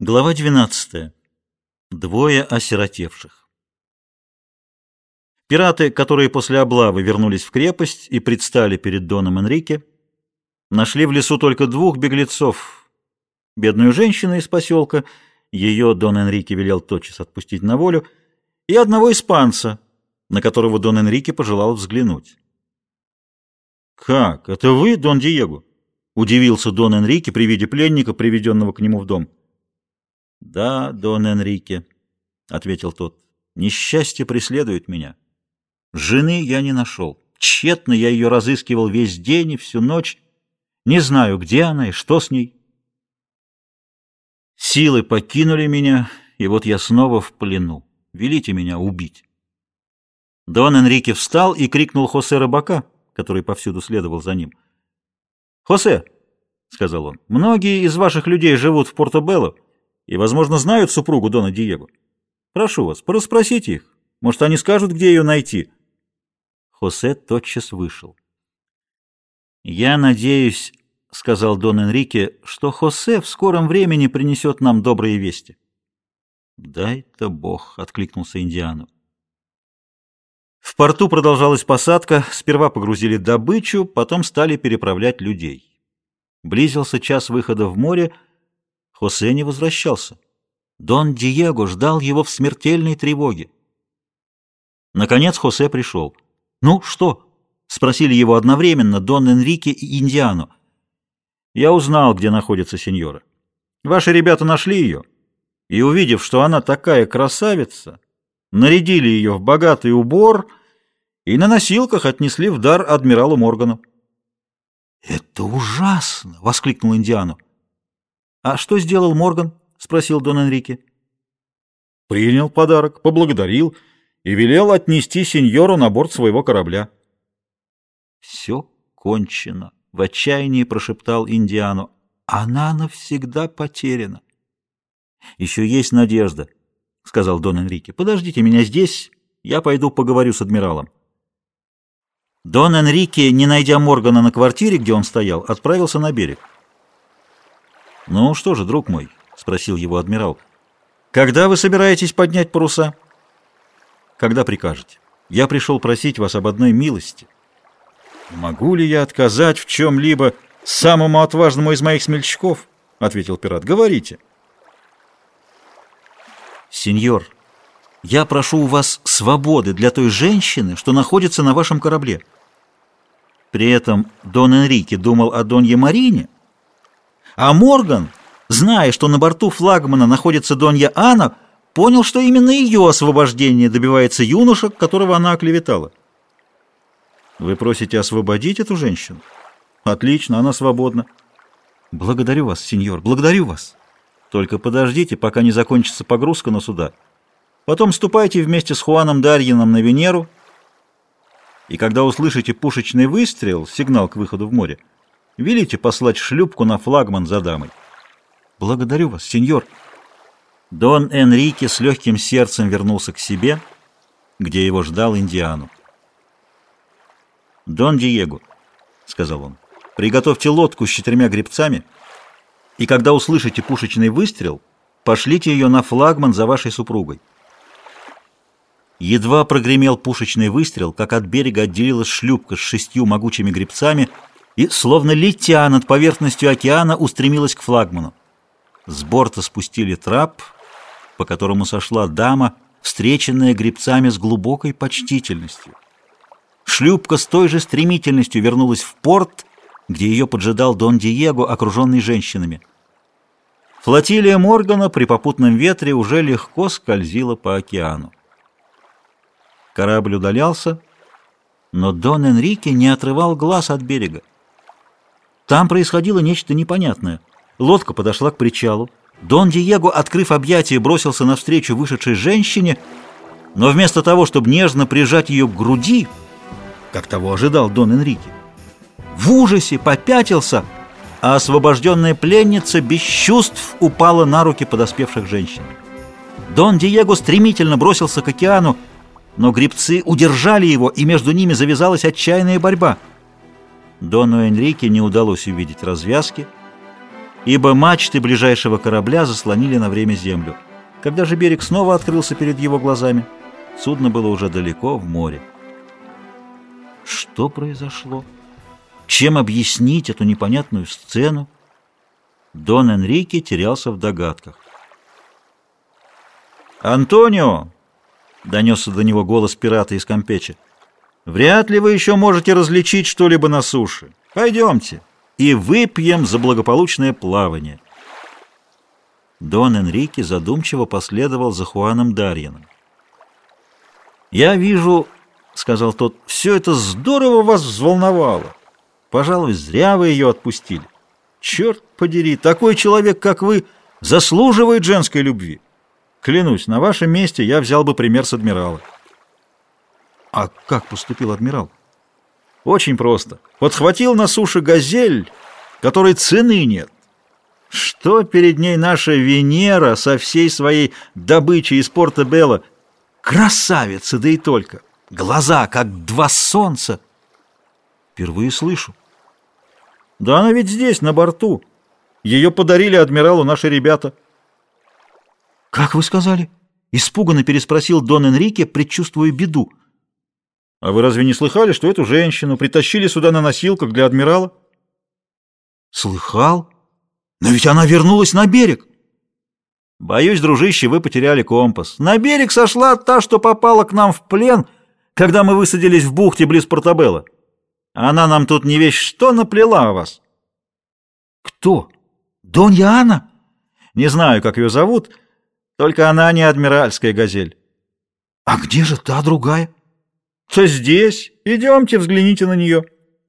Глава 12. Двое осиротевших. Пираты, которые после облавы вернулись в крепость и предстали перед Доном Энрике, нашли в лесу только двух беглецов. Бедную женщину из поселка, ее Дон Энрике велел тотчас отпустить на волю, и одного испанца, на которого Дон Энрике пожелал взглянуть. «Как? Это вы, Дон Диего?» — удивился Дон Энрике при виде пленника, приведенного к нему в дом. «Да, Дон Энрике», — ответил тот, — «несчастье преследует меня. Жены я не нашел. Тщетно я ее разыскивал весь день и всю ночь. Не знаю, где она и что с ней. Силы покинули меня, и вот я снова в плену. Велите меня убить». Дон Энрике встал и крикнул Хосе Рыбака, который повсюду следовал за ним. «Хосе!» — сказал он. «Многие из ваших людей живут в Порто-Белло и, возможно, знают супругу Дона Диего. Прошу вас, порасспросите их. Может, они скажут, где ее найти?» Хосе тотчас вышел. «Я надеюсь, — сказал Дон Энрике, — что Хосе в скором времени принесет нам добрые вести». «Дай-то Бог!» — откликнулся Индиану. В порту продолжалась посадка, сперва погрузили добычу, потом стали переправлять людей. Близился час выхода в море — Хосе не возвращался. Дон Диего ждал его в смертельной тревоге. Наконец Хосе пришел. «Ну, что?» — спросили его одновременно Дон Энрике и Индиану. «Я узнал, где находится сеньора. Ваши ребята нашли ее, и, увидев, что она такая красавица, нарядили ее в богатый убор и на носилках отнесли в дар адмиралу Моргану». «Это ужасно!» — воскликнул Индиану. «А что сделал Морган?» — спросил Дон Энрике. «Принял подарок, поблагодарил и велел отнести сеньору на борт своего корабля». «Все кончено», — в отчаянии прошептал Индиану. «Она навсегда потеряна». «Еще есть надежда», — сказал Дон Энрике. «Подождите меня здесь, я пойду поговорю с адмиралом». Дон Энрике, не найдя Моргана на квартире, где он стоял, отправился на берег. «Ну что же, друг мой?» — спросил его адмирал. «Когда вы собираетесь поднять паруса?» «Когда прикажете. Я пришел просить вас об одной милости. Могу ли я отказать в чем-либо самому отважному из моих смельчаков?» — ответил пират. «Говорите». «Сеньор, я прошу у вас свободы для той женщины, что находится на вашем корабле». При этом Дон Энрике думал о Донье Марине, а Морган, зная, что на борту флагмана находится Донья Анна, понял, что именно ее освобождение добивается юноша, которого она оклеветала. Вы просите освободить эту женщину? Отлично, она свободна. Благодарю вас, сеньор, благодарю вас. Только подождите, пока не закончится погрузка на суда. Потом ступайте вместе с Хуаном Дарьином на Венеру, и когда услышите пушечный выстрел, сигнал к выходу в море, Велите послать шлюпку на флагман за дамой. Благодарю вас, сеньор. Дон Энрике с легким сердцем вернулся к себе, где его ждал Индиану. «Дон Диего», — сказал он, — «приготовьте лодку с четырьмя гребцами, и когда услышите пушечный выстрел, пошлите ее на флагман за вашей супругой». Едва прогремел пушечный выстрел, как от берега отделилась шлюпка с шестью могучими гребцами — и, словно летя над поверхностью океана, устремилась к флагману. С борта спустили трап, по которому сошла дама, встреченная гребцами с глубокой почтительностью. Шлюпка с той же стремительностью вернулась в порт, где ее поджидал Дон Диего, окруженный женщинами. Флотилия Моргана при попутном ветре уже легко скользила по океану. Корабль удалялся, но Дон Энрике не отрывал глаз от берега. Там происходило нечто непонятное. Лодка подошла к причалу. Дон Диего, открыв объятия, бросился навстречу вышедшей женщине, но вместо того, чтобы нежно прижать ее к груди, как того ожидал Дон Энрике, в ужасе попятился, а освобожденная пленница без чувств упала на руки подоспевших женщин. Дон Диего стремительно бросился к океану, но гребцы удержали его, и между ними завязалась отчаянная борьба — Дону Энрике не удалось увидеть развязки, ибо мачты ближайшего корабля заслонили на время землю. Когда же берег снова открылся перед его глазами, судно было уже далеко в море. Что произошло? Чем объяснить эту непонятную сцену? Дон Энрике терялся в догадках. «Антонио!» — донесся до него голос пирата из Кампеча. «Вряд ли вы еще можете различить что-либо на суше. Пойдемте и выпьем за благополучное плавание». Дон Энрике задумчиво последовал за Хуаном Дарьяном. «Я вижу, — сказал тот, — все это здорово вас взволновало. Пожалуй, зря вы ее отпустили. Черт подери, такой человек, как вы, заслуживает женской любви. Клянусь, на вашем месте я взял бы пример с адмирала. А как поступил адмирал? Очень просто. Подхватил на суше газель, которой цены нет. Что перед ней наша Венера со всей своей добычей из порта Белла? Красавица, да и только. Глаза, как два солнца. Впервые слышу. Да она ведь здесь, на борту. Ее подарили адмиралу наши ребята. Как вы сказали? Испуганно переспросил Дон Энрике, предчувствуя беду. А вы разве не слыхали, что эту женщину притащили сюда на носилках для адмирала? Слыхал? Но ведь она вернулась на берег. Боюсь, дружище, вы потеряли компас. На берег сошла та, что попала к нам в плен, когда мы высадились в бухте близ Портабелла. Она нам тут не вещь что наплела о вас. Кто? Донья Анна? Не знаю, как ее зовут, только она не адмиральская газель. А где же та другая? То здесь. Идемте, взгляните на нее.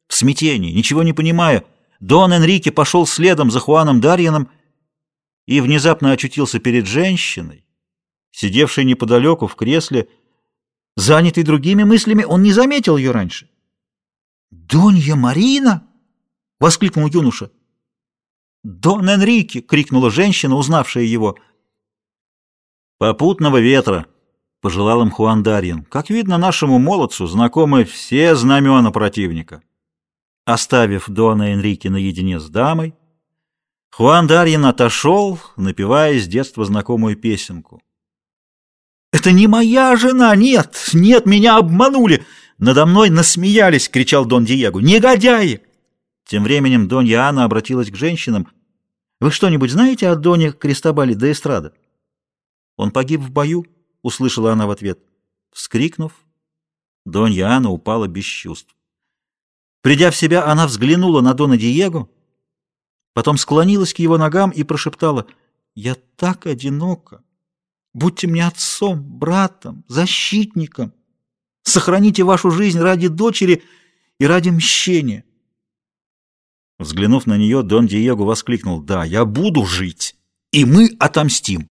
В смятении, ничего не понимая, Дон Энрике пошел следом за Хуаном Дарьяном и внезапно очутился перед женщиной, сидевшей неподалеку в кресле. Занятый другими мыслями, он не заметил ее раньше. «Донья Марина!» — воскликнул юноша. «Дон Энрике!» — крикнула женщина, узнавшая его. «Попутного ветра!» — пожелал им Хуан Дарьин. «Как видно, нашему молодцу знакомы все знамена противника». Оставив Дона Энрике наедине с дамой, Хуан Дарьин отошел, напевая с детства знакомую песенку. «Это не моя жена! Нет! Нет, меня обманули!» Надо мной насмеялись, кричал Дон Диего. Негодяи! Тем временем Донья Анна обратилась к женщинам. Вы что-нибудь знаете о Доне Кристобале де Эстрада? Он погиб в бою, услышала она в ответ. Вскрикнув, Донья Анна упала без чувств. Придя в себя, она взглянула на Дона Диего, потом склонилась к его ногам и прошептала, «Я так одинока! Будьте мне отцом, братом, защитником!» Сохраните вашу жизнь ради дочери и ради мщения. Взглянув на нее, Дон Диего воскликнул, «Да, я буду жить, и мы отомстим».